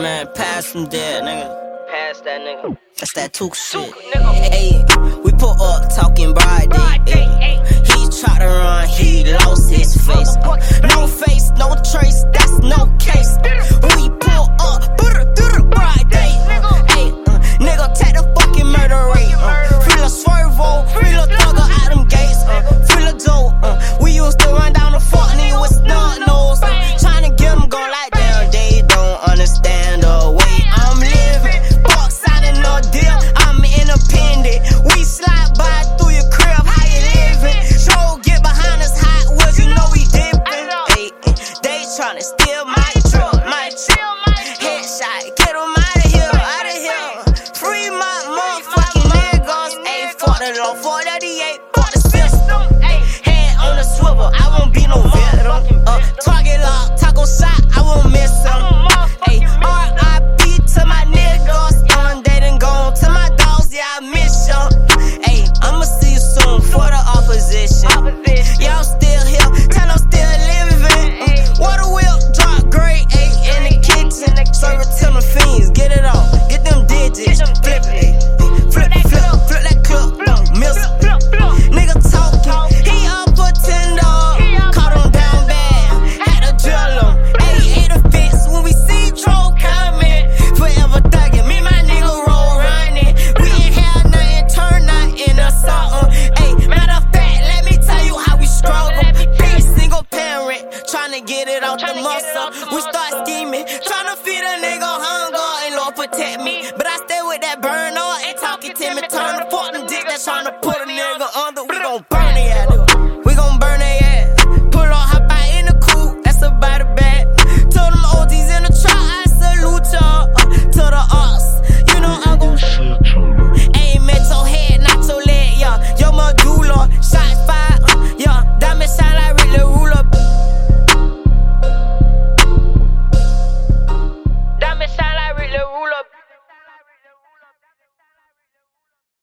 man, pass him dead, nigga. Pass that nigga. That's that Took shit. nigga. Hey, we pull up talking broad day. He tried to run, he lost his face. Uh, no face, no trace, that's no case. We pull up, brr, brr, broad day. Hey, uh, nigga, take the fucking murder rate. Uh, free the swervo, free the thugger out them gates. Uh, free the dope. Uh, we used to run down the fuck nigga with snot nose. Uh, trying to get them go like damn, they don't understand my truck, my truck. Headshot, get out of here, out of here. Free my motherfucking niggas. Ayy, fuck the law, fuck the the system. Ayy, head on the swivel, I won't be no victim. Uh, target lock, taco shot, get it out the muscle. We start scheming, tryna feed a nigga hunger and Lord protect me. But I stay with that burn on, ain't talking to me. Turn the fuck them dick that's tryna put a nigga under. We gon' burn it, yeah, nigga.